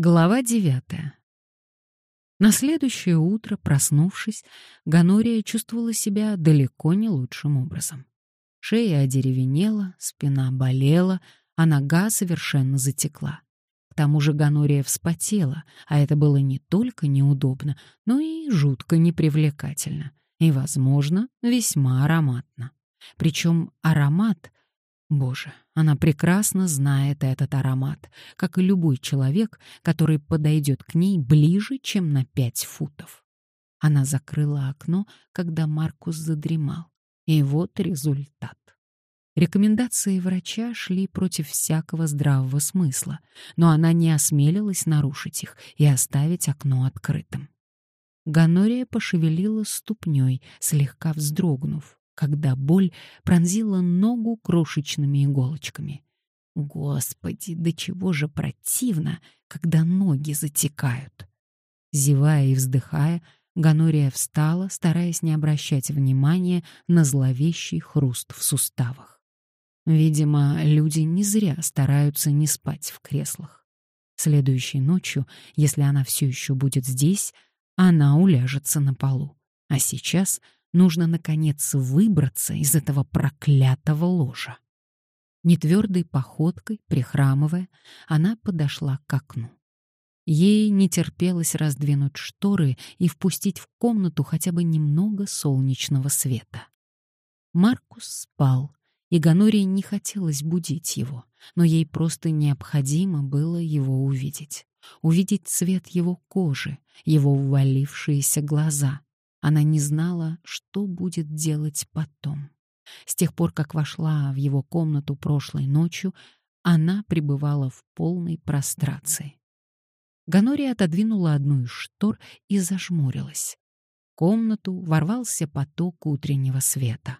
Глава девятая. На следующее утро, проснувшись, Ганория чувствовала себя далеко не лучшим образом. Шея одеревенела, спина болела, а нога совершенно затекла. К тому же Ганория вспотела, а это было не только неудобно, но и жутко непривлекательно и, возможно, весьма ароматно. Причем аромат Боже, она прекрасно знает этот аромат, как и любой человек, который подойдет к ней ближе, чем на пять футов. Она закрыла окно, когда Маркус задремал. И вот результат. Рекомендации врача шли против всякого здравого смысла, но она не осмелилась нарушить их и оставить окно открытым. Ганория пошевелила ступней, слегка вздрогнув, когда боль пронзила ногу крошечными иголочками. Господи, до чего же противно, когда ноги затекают. Зевая и вздыхая, Ганория встала, стараясь не обращать внимания на зловещий хруст в суставах. Видимо, люди не зря стараются не спать в креслах. Следующей ночью, если она все еще будет здесь, она уляжется на полу. А сейчас — Нужно, наконец, выбраться из этого проклятого ложа. Нетвердой походкой, прихрамывая, она подошла к окну. Ей не терпелось раздвинуть шторы и впустить в комнату хотя бы немного солнечного света. Маркус спал, и Ганории не хотелось будить его, но ей просто необходимо было его увидеть. Увидеть цвет его кожи, его ввалившиеся глаза, она не знала, что будет делать потом. С тех пор, как вошла в его комнату прошлой ночью, она пребывала в полной прострации. Ганория отодвинула одну из штор и зажмурилась. В комнату ворвался поток утреннего света.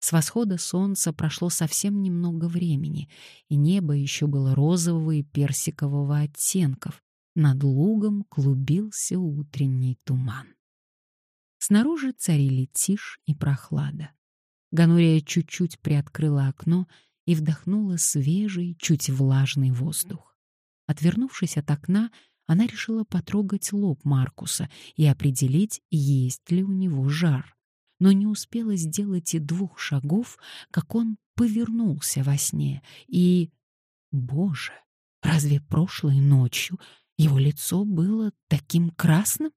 С восхода солнца прошло совсем немного времени, и небо еще было розового и персикового оттенков. Над лугом клубился утренний туман. Снаружи царили тишь и прохлада. Ганурия чуть-чуть приоткрыла окно и вдохнула свежий, чуть влажный воздух. Отвернувшись от окна, она решила потрогать лоб Маркуса и определить, есть ли у него жар. Но не успела сделать и двух шагов, как он повернулся во сне и... Боже, разве прошлой ночью его лицо было таким красным?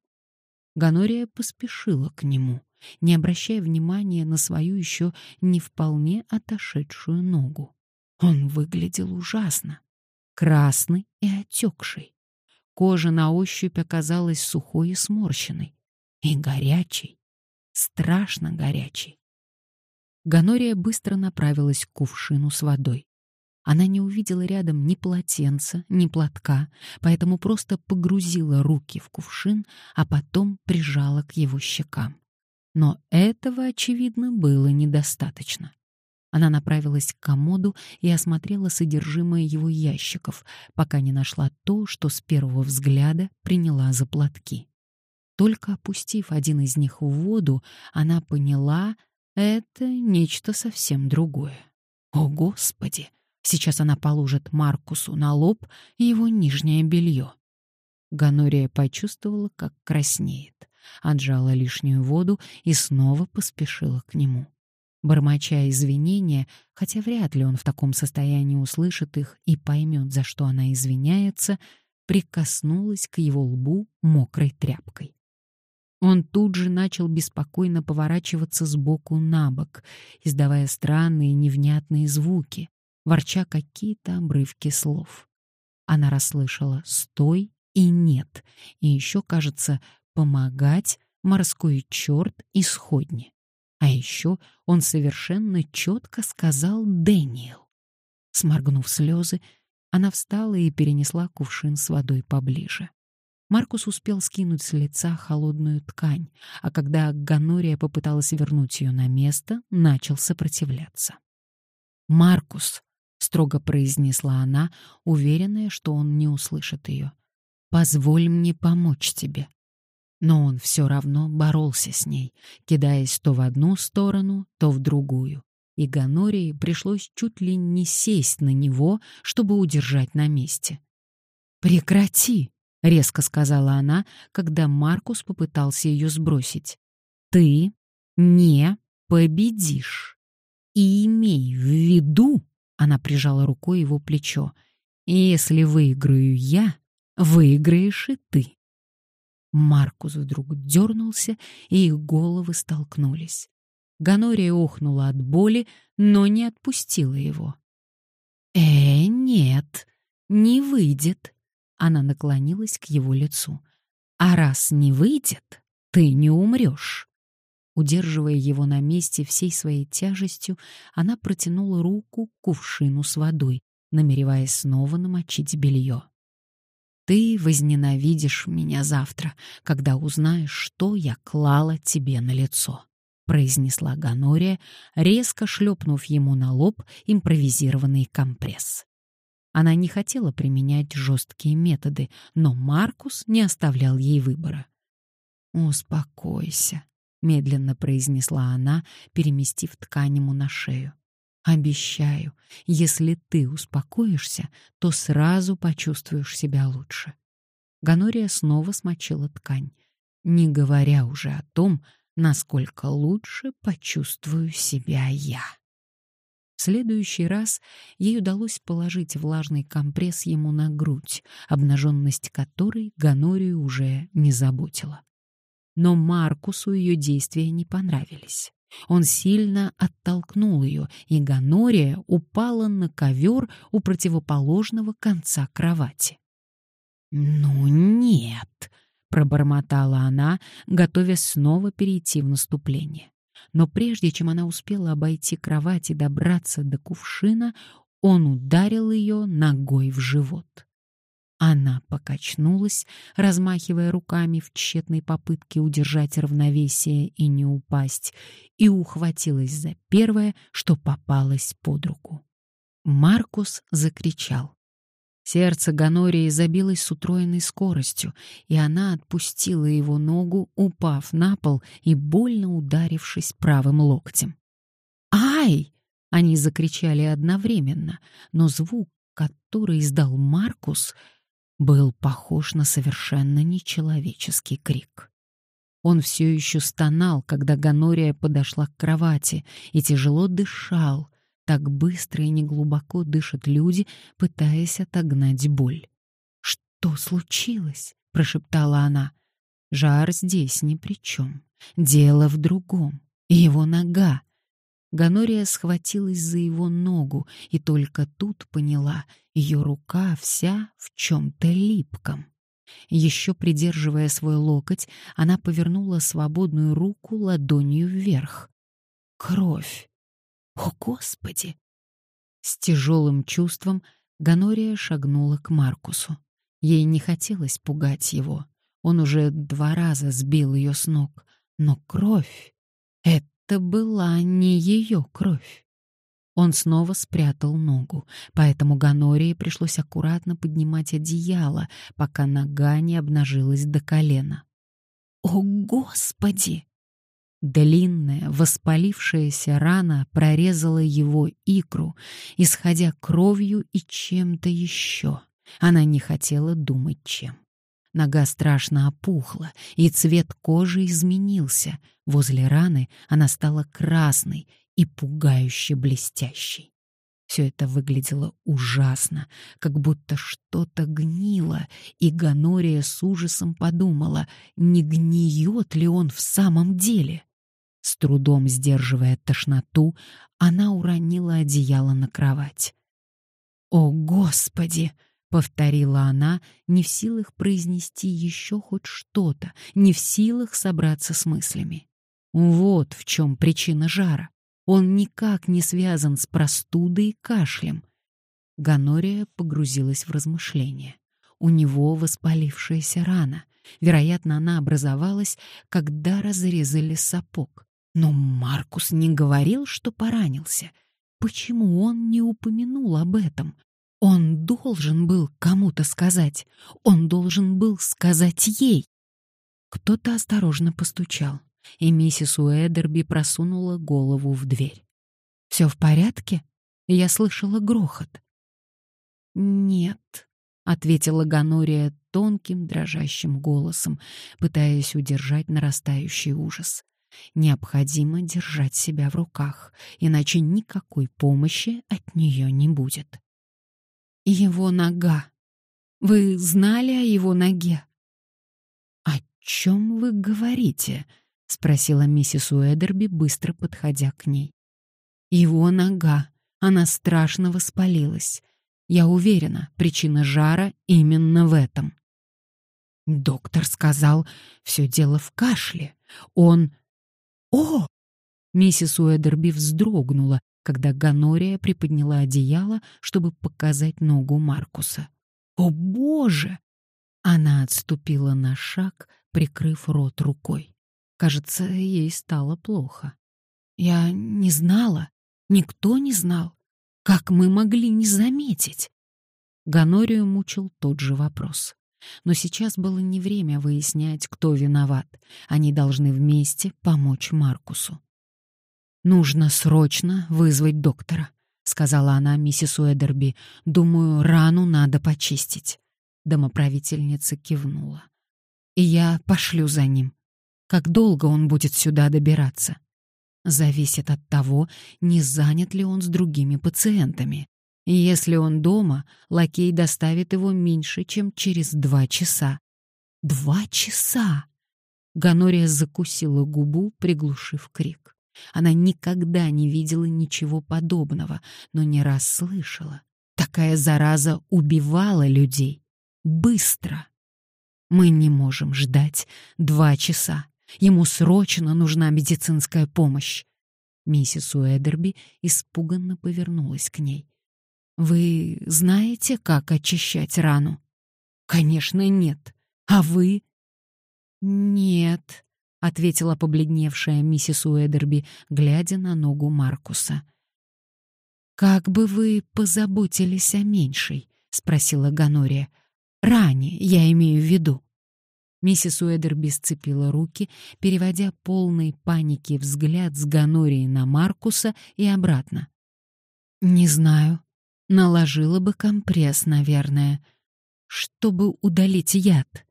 Ганория поспешила к нему, не обращая внимания на свою еще не вполне отошедшую ногу. Он выглядел ужасно. Красный и отекший. Кожа на ощупь оказалась сухой и сморщенной. И горячей. Страшно горячей. Ганория быстро направилась к кувшину с водой. Она не увидела рядом ни полотенца, ни платка, поэтому просто погрузила руки в кувшин, а потом прижала к его щекам. Но этого, очевидно, было недостаточно. Она направилась к комоду и осмотрела содержимое его ящиков, пока не нашла то, что с первого взгляда приняла за платки. Только опустив один из них в воду, она поняла — это нечто совсем другое. О, Господи! Сейчас она положит Маркусу на лоб его нижнее белье. Ганория почувствовала, как краснеет, отжала лишнюю воду и снова поспешила к нему. Бормоча извинения, хотя вряд ли он в таком состоянии услышит их и поймет, за что она извиняется, прикоснулась к его лбу мокрой тряпкой. Он тут же начал беспокойно поворачиваться с боку на бок, издавая странные невнятные звуки, ворча какие-то обрывки слов. Она расслышала «стой» и «нет», и еще, кажется, «помогать», «морской черт» и. А еще он совершенно четко сказал «Дэниел». Сморгнув слезы, она встала и перенесла кувшин с водой поближе. Маркус успел скинуть с лица холодную ткань, а когда Ганория попыталась вернуть ее на место, начал сопротивляться. «Маркус!» Строго произнесла она, уверенная, что он не услышит ее. Позволь мне помочь тебе. Но он все равно боролся с ней, кидаясь то в одну сторону, то в другую. И Ганории пришлось чуть ли не сесть на него, чтобы удержать на месте. «Прекрати!» — резко сказала она, когда Маркус попытался ее сбросить. «Ты не победишь. И имей в виду, — она прижала рукой его плечо, — если выиграю я, выиграешь и ты. Маркус вдруг дернулся, и их головы столкнулись. Ганория охнула от боли, но не отпустила его. «Э, нет, не выйдет», — она наклонилась к его лицу. «А раз не выйдет, ты не умрешь». Удерживая его на месте всей своей тяжестью, она протянула руку к кувшину с водой, намереваясь снова намочить белье. «Ты возненавидишь меня завтра, когда узнаешь, что я клала тебе на лицо», — произнесла Ганория, резко шлепнув ему на лоб импровизированный компресс. Она не хотела применять жесткие методы, но Маркус не оставлял ей выбора. «Успокойся», — медленно произнесла она, переместив ткань ему на шею. «Обещаю, если ты успокоишься, то сразу почувствуешь себя лучше». Ганория снова смочила ткань, не говоря уже о том, насколько лучше почувствую себя я. В следующий раз ей удалось положить влажный компресс ему на грудь, обнаженность которой Ганорию уже не заботила. Но Маркусу ее действия не понравились. Он сильно оттолкнул ее, и Ганория упала на ковер у противоположного конца кровати. «Ну нет», — пробормотала она, готовясь снова перейти в наступление. Но прежде чем она успела обойти кровать и добраться до кувшина, он ударил ее ногой в живот. Она покачнулась, размахивая руками в тщетной попытке удержать равновесие и не упасть, и ухватилась за первое, что попалось под руку. Маркус закричал. Сердце Ганории забилось с утроенной скоростью, и она отпустила его ногу, упав на пол и больно ударившись правым локтем. «Ай!» — они закричали одновременно, но звук, который издал Маркус, был похож на совершенно нечеловеческий крик. Он все еще стонал, когда Ганория подошла к кровати, и тяжело дышал. Так быстро и неглубоко дышат люди, пытаясь отогнать боль. «Что случилось?» — прошептала она. «Жар здесь ни при чем. Дело в другом. Его нога. Ганория схватилась за его ногу и только тут поняла, ее рука вся в чем-то липком. Еще придерживая свой локоть, она повернула свободную руку ладонью вверх. Кровь! О, Господи! С тяжелым чувством Ганория шагнула к Маркусу. Ей не хотелось пугать его. Он уже два раза сбил ее с ног. Но кровь — это это была не ее кровь. Он снова спрятал ногу, поэтому Ганории пришлось аккуратно поднимать одеяло, пока нога не обнажилась до колена. «О, Господи!» Длинная, воспалившаяся рана прорезала его икру, исходя кровью и чем-то еще. Она не хотела думать, чем. Нога страшно опухла, и цвет кожи изменился. Возле раны она стала красной и пугающе блестящей. Все это выглядело ужасно, как будто что-то гнило, и Ганория с ужасом подумала, не гниет ли он в самом деле. С трудом сдерживая тошноту, она уронила одеяло на кровать. «О, Господи!» Повторила она, не в силах произнести еще хоть что-то, не в силах собраться с мыслями. Вот в чем причина жара. Он никак не связан с простудой и кашлем. Ганория погрузилась в размышления. У него воспалившаяся рана. Вероятно, она образовалась, когда разрезали сапог. Но Маркус не говорил, что поранился. Почему он не упомянул об этом? Он должен был кому-то сказать. Он должен был сказать ей. Кто-то осторожно постучал, и миссис Уэдерби просунула голову в дверь. «Все в порядке?» Я слышала грохот. «Нет», — ответила Ганория тонким дрожащим голосом, пытаясь удержать нарастающий ужас. «Необходимо держать себя в руках, иначе никакой помощи от нее не будет». «Его нога. Вы знали о его ноге?» «О чем вы говорите?» — спросила миссис Уэдерби, быстро подходя к ней. «Его нога. Она страшно воспалилась. Я уверена, причина жара именно в этом. Доктор сказал, все дело в кашле. Он... О! Миссис Уэдерби вздрогнула, когда Ганория приподняла одеяло, чтобы показать ногу Маркуса. «О, Боже!» Она отступила на шаг, прикрыв рот рукой. Кажется, ей стало плохо. «Я не знала. Никто не знал. Как мы могли не заметить? Ганорию мучил тот же вопрос. Но сейчас было не время выяснять, кто виноват. Они должны вместе помочь Маркусу. «Нужно срочно вызвать доктора», — сказала она миссис Уэдерби. «Думаю, рану надо почистить». Домоправительница кивнула. «И я пошлю за ним. Как долго он будет сюда добираться?» зависит от того, не занят ли он с другими пациентами. Если он дома, лакей доставит его меньше, чем через два часа. Два часа! Ганория закусила губу, приглушив крик. Она никогда не видела ничего подобного, но не раз слышала. Такая зараза убивала людей. Быстро. Мы не можем ждать два часа. Ему срочно нужна медицинская помощь. Миссис Уэдерби испуганно повернулась к ней. «Вы знаете, как очищать рану?» «Конечно, нет. А вы?» «Нет», — ответила побледневшая миссис Уэдерби, глядя на ногу Маркуса. «Как бы вы позаботились о меньшей?» — спросила Ганория. «Ране, я имею в виду». Миссис Уэдерби сцепила руки, переводя полный паники взгляд с Ганории на Маркуса и обратно. «Не знаю. Наложила бы компресс, наверное, чтобы удалить яд».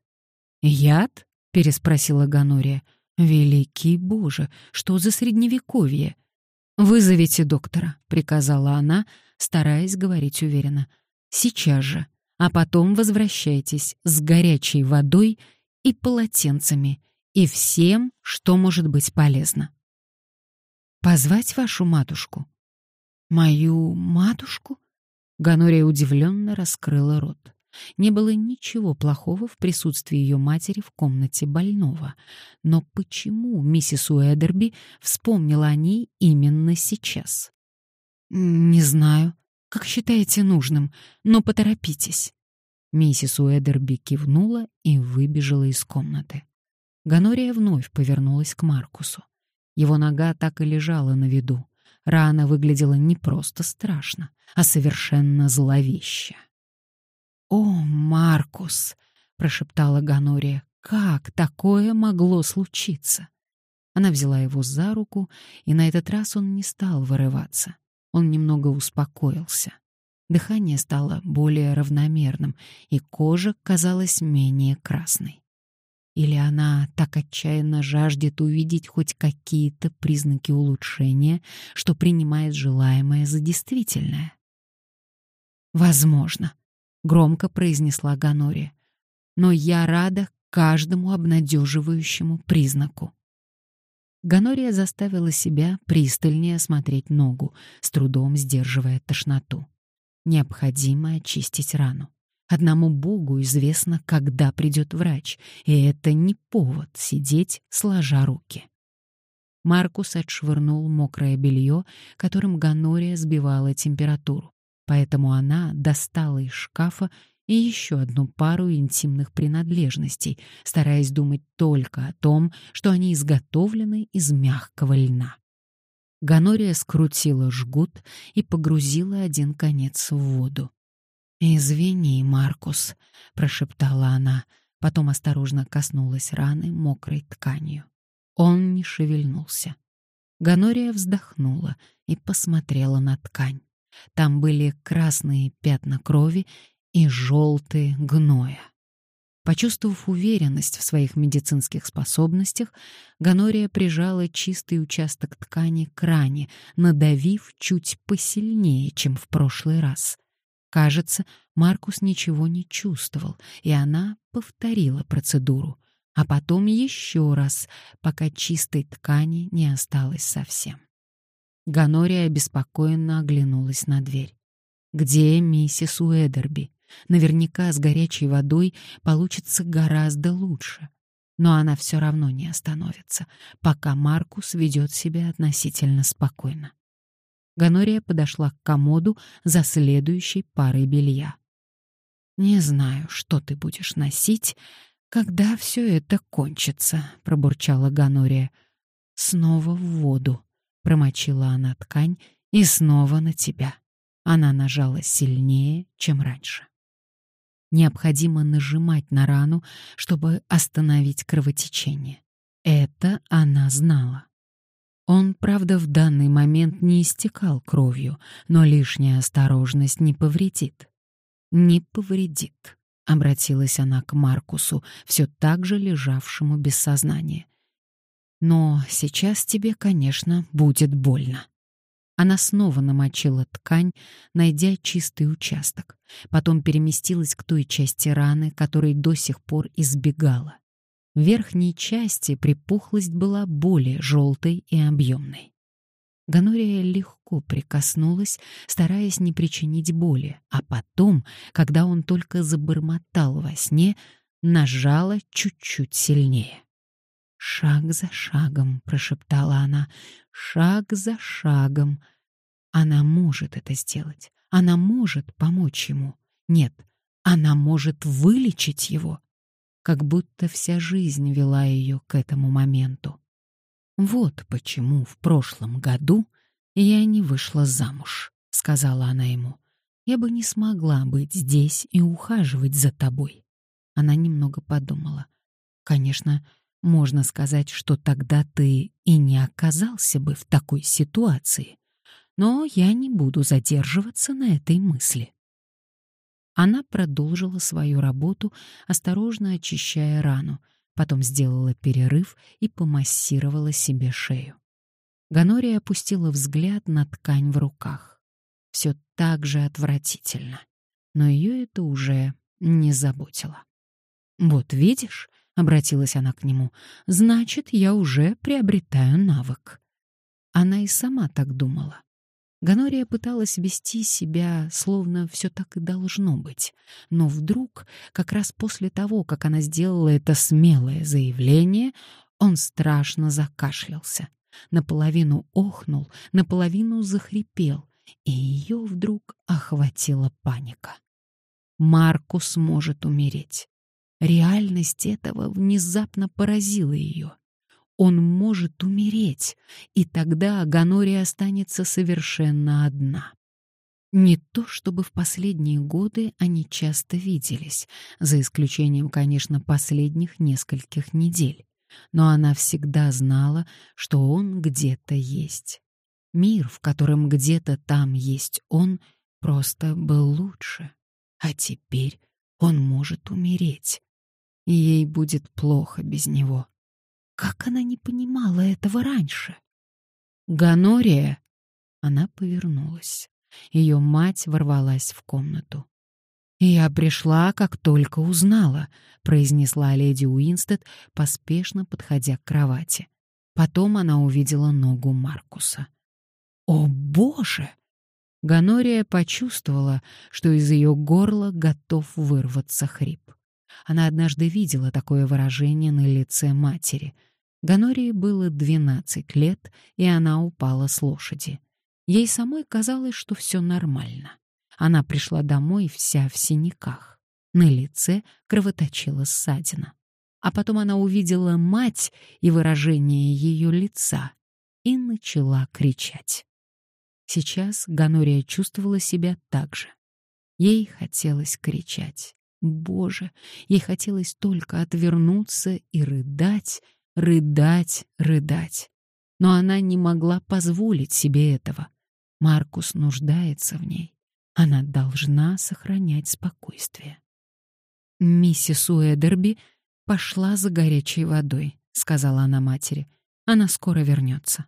«Яд?» — переспросила Ганория. «Великий Боже, что за средневековье?» «Вызовите доктора», — приказала она, стараясь говорить уверенно. «Сейчас же, а потом возвращайтесь с горячей водой и полотенцами, и всем, что может быть полезно. «Позвать вашу матушку?» «Мою матушку?» Ганория удивленно раскрыла рот. Не было ничего плохого в присутствии ее матери в комнате больного. Но почему миссис Уэдерби вспомнила о ней именно сейчас? «Не знаю. Как считаете нужным, но поторопитесь». Миссис Уэдерби кивнула и выбежала из комнаты. Ганория вновь повернулась к Маркусу. Его нога так и лежала на виду. Рана выглядела не просто страшно, а совершенно зловеще. «О, Маркус!» — прошептала Ганория. «Как такое могло случиться?» Она взяла его за руку, и на этот раз он не стал вырываться. Он немного успокоился. Дыхание стало более равномерным, и кожа казалась менее красной. Или она так отчаянно жаждет увидеть хоть какие-то признаки улучшения, что принимает желаемое за действительное? «Возможно», — громко произнесла Ганория, «но я рада каждому обнадеживающему признаку». Ганория заставила себя пристальнее осмотреть ногу, с трудом сдерживая тошноту. Необходимо очистить рану. Одному Богу известно, когда придет врач, и это не повод сидеть, сложа руки. Маркус отшвырнул мокрое белье, которым Ганория сбивала температуру, поэтому она достала из шкафа и еще одну пару интимных принадлежностей, стараясь думать только о том, что они изготовлены из мягкого льна. Ганория скрутила жгут и погрузила один конец в воду. «Извини, Маркус», — прошептала она, потом осторожно коснулась раны мокрой тканью. Он не шевельнулся. Ганория вздохнула и посмотрела на ткань. Там были красные пятна крови и желтые гноя. Почувствовав уверенность в своих медицинских способностях, Ганория прижала чистый участок ткани к ране, надавив чуть посильнее, чем в прошлый раз. Кажется, Маркус ничего не чувствовал, и она повторила процедуру, а потом еще раз, пока чистой ткани не осталось совсем. Ганория обеспокоенно оглянулась на дверь. «Где миссис Уэдерби?» Наверняка с горячей водой получится гораздо лучше. Но она все равно не остановится, пока Маркус ведет себя относительно спокойно. Ганория подошла к комоду за следующей парой белья. «Не знаю, что ты будешь носить, когда все это кончится», — пробурчала Ганория. «Снова в воду», — промочила она ткань, — «и снова на тебя». Она нажала сильнее, чем раньше. Необходимо нажимать на рану, чтобы остановить кровотечение. Это она знала. Он, правда, в данный момент не истекал кровью, но лишняя осторожность не повредит. «Не повредит», — обратилась она к Маркусу, все так же лежавшему без сознания. «Но сейчас тебе, конечно, будет больно». Она снова намочила ткань, найдя чистый участок. Потом переместилась к той части раны, которой до сих пор избегала. В верхней части припухлость была более желтой и объемной. Ганория легко прикоснулась, стараясь не причинить боли, а потом, когда он только забормотал во сне, нажала чуть-чуть сильнее. «Шаг за шагом», — прошептала она, — «шаг за шагом». Она может это сделать. Она может помочь ему. Нет, она может вылечить его. Как будто вся жизнь вела ее к этому моменту. Вот почему в прошлом году я не вышла замуж, сказала она ему. Я бы не смогла быть здесь и ухаживать за тобой. Она немного подумала. Конечно, можно сказать, что тогда ты и не оказался бы в такой ситуации. Но я не буду задерживаться на этой мысли. Она продолжила свою работу, осторожно очищая рану, потом сделала перерыв и помассировала себе шею. Ганория опустила взгляд на ткань в руках. Все так же отвратительно, но ее это уже не заботило. «Вот видишь», — обратилась она к нему, — «значит, я уже приобретаю навык». Она и сама так думала. Ганория пыталась вести себя, словно все так и должно быть. Но вдруг, как раз после того, как она сделала это смелое заявление, он страшно закашлялся. Наполовину охнул, наполовину захрипел, и ее вдруг охватила паника. Маркус может умереть. Реальность этого внезапно поразила ее. Он может умереть, и тогда Ганория останется совершенно одна. Не то чтобы в последние годы они часто виделись, за исключением, конечно, последних нескольких недель, но она всегда знала, что он где-то есть. Мир, в котором где-то там есть он, просто был лучше. А теперь он может умереть и ей будет плохо без него. Как она не понимала этого раньше? Ганория! Она повернулась. Ее мать ворвалась в комнату. «Я пришла, как только узнала», — произнесла леди Уинстед, поспешно подходя к кровати. Потом она увидела ногу Маркуса. «О, Боже!» Ганория почувствовала, что из ее горла готов вырваться хрип. Она однажды видела такое выражение на лице матери. Ганории было 12 лет, и она упала с лошади. Ей самой казалось, что все нормально. Она пришла домой вся в синяках. На лице кровоточила ссадина. А потом она увидела мать и выражение ее лица и начала кричать. Сейчас Ганория чувствовала себя так же. Ей хотелось кричать. Боже, ей хотелось только отвернуться и рыдать, рыдать, рыдать. Но она не могла позволить себе этого. Маркус нуждается в ней. Она должна сохранять спокойствие. Миссис Уэдерби пошла за горячей водой, сказала она матери. Она скоро вернется.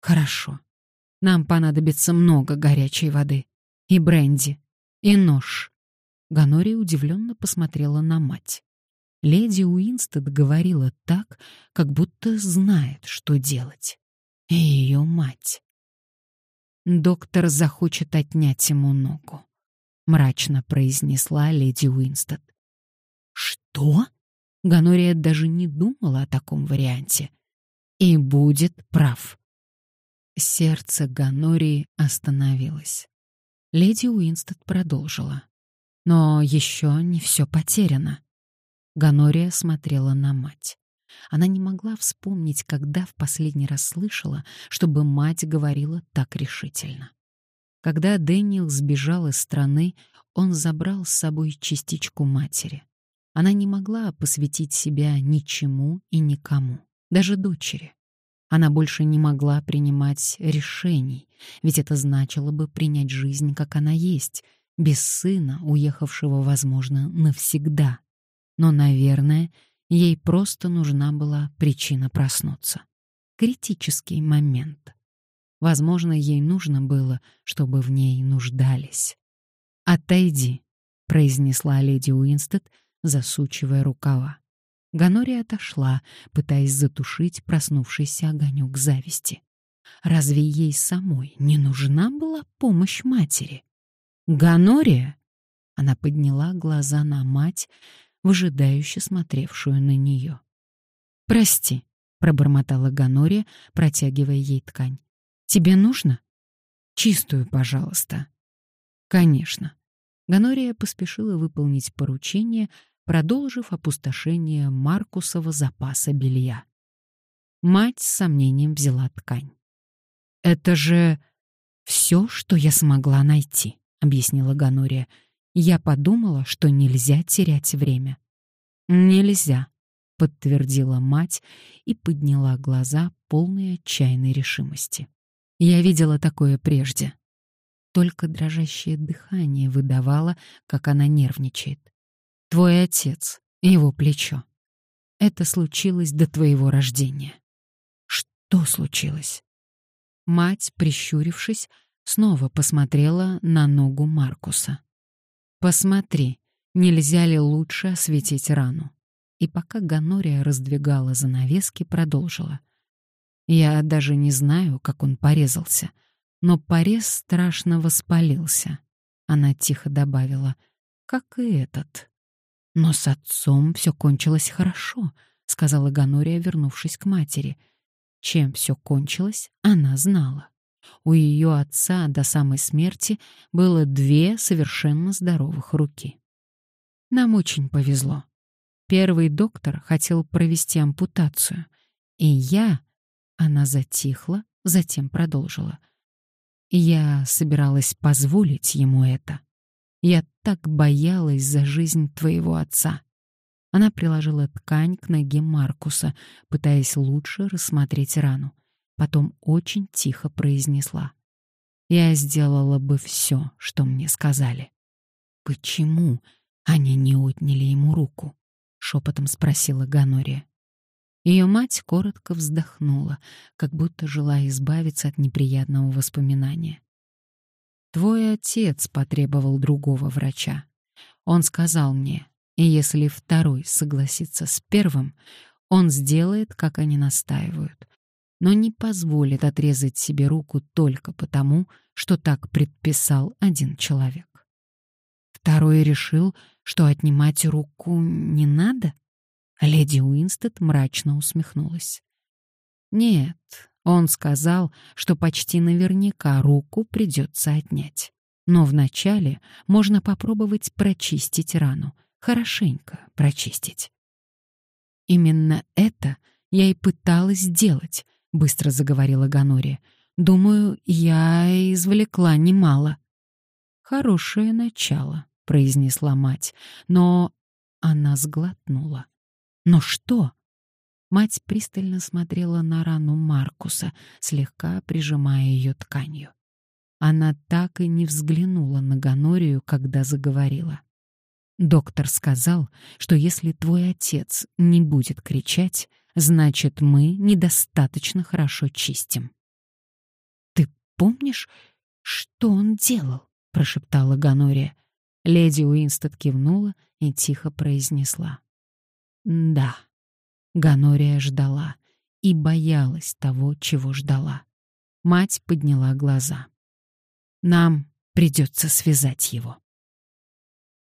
Хорошо. Нам понадобится много горячей воды и бренди, и нож. Гонория удивленно посмотрела на мать. Леди Уинстед говорила так, как будто знает, что делать. И ее мать. Доктор захочет отнять ему ногу, мрачно произнесла леди Уинстед. Что? Гонория даже не думала о таком варианте. И будет прав. Сердце Ганории остановилось. Леди Уинстед продолжила. Но еще не все потеряно. Ганория смотрела на мать. Она не могла вспомнить, когда в последний раз слышала, чтобы мать говорила так решительно. Когда Дэниел сбежал из страны, он забрал с собой частичку матери. Она не могла посвятить себя ничему и никому, даже дочери. Она больше не могла принимать решений, ведь это значило бы принять жизнь, как она есть, без сына, уехавшего, возможно, навсегда. Но, наверное, ей просто нужна была причина проснуться. Критический момент. Возможно, ей нужно было, чтобы в ней нуждались. «Отойди», — произнесла леди Уинстед, засучивая рукава. Ганория отошла, пытаясь затушить проснувшийся огонек зависти. Разве ей самой не нужна была помощь матери? «Ганория!» Она подняла глаза на мать, выжидающе смотревшую на нее. «Прости», — пробормотала Ганория, протягивая ей ткань. «Тебе нужно?» «Чистую, пожалуйста». «Конечно». Ганория поспешила выполнить поручение, продолжив опустошение Маркусова запаса белья. Мать с сомнением взяла ткань. «Это же все, что я смогла найти», — объяснила Ганория. «Я подумала, что нельзя терять время». «Нельзя», — подтвердила мать и подняла глаза, полные отчаянной решимости. «Я видела такое прежде». Только дрожащее дыхание выдавало, как она нервничает. Твой отец, его плечо. Это случилось до твоего рождения. Что случилось? Мать, прищурившись, снова посмотрела на ногу Маркуса. Посмотри, нельзя ли лучше осветить рану. И пока Ганория раздвигала занавески, продолжила. Я даже не знаю, как он порезался, но порез страшно воспалился. Она тихо добавила, как и этот. Но с отцом все кончилось хорошо, сказала Ганория, вернувшись к матери. Чем все кончилось, она знала. У ее отца до самой смерти было две совершенно здоровых руки. Нам очень повезло. Первый доктор хотел провести ампутацию, и я... Она затихла, затем продолжила. Я собиралась позволить ему это. Я так боялась за жизнь твоего отца. Она приложила ткань к ноге Маркуса, пытаясь лучше рассмотреть рану. Потом очень тихо произнесла. «Я сделала бы все, что мне сказали». «Почему они не отняли ему руку?» — шепотом спросила Ганория. Ее мать коротко вздохнула, как будто желая избавиться от неприятного воспоминания. Твой отец потребовал другого врача. Он сказал мне, и если второй согласится с первым, он сделает, как они настаивают, но не позволит отрезать себе руку только потому, что так предписал один человек. Второй решил, что отнимать руку не надо? Леди Уинстед мрачно усмехнулась. Нет, он сказал, что почти наверняка руку придется отнять. Но вначале можно попробовать прочистить рану, хорошенько прочистить. «Именно это я и пыталась сделать», — быстро заговорила Ганория. «Думаю, я извлекла немало». «Хорошее начало», — произнесла мать, но она сглотнула. «Но что?» Мать пристально смотрела на рану Маркуса, слегка прижимая ее тканью. Она так и не взглянула на Ганорию, когда заговорила. Доктор сказал, что если твой отец не будет кричать, значит, мы недостаточно хорошо чистим. Ты помнишь, что он делал? прошептала Ганория. Леди Уинстед кивнула и тихо произнесла: "Да". Ганория ждала и боялась того, чего ждала. Мать подняла глаза. Нам придется связать его.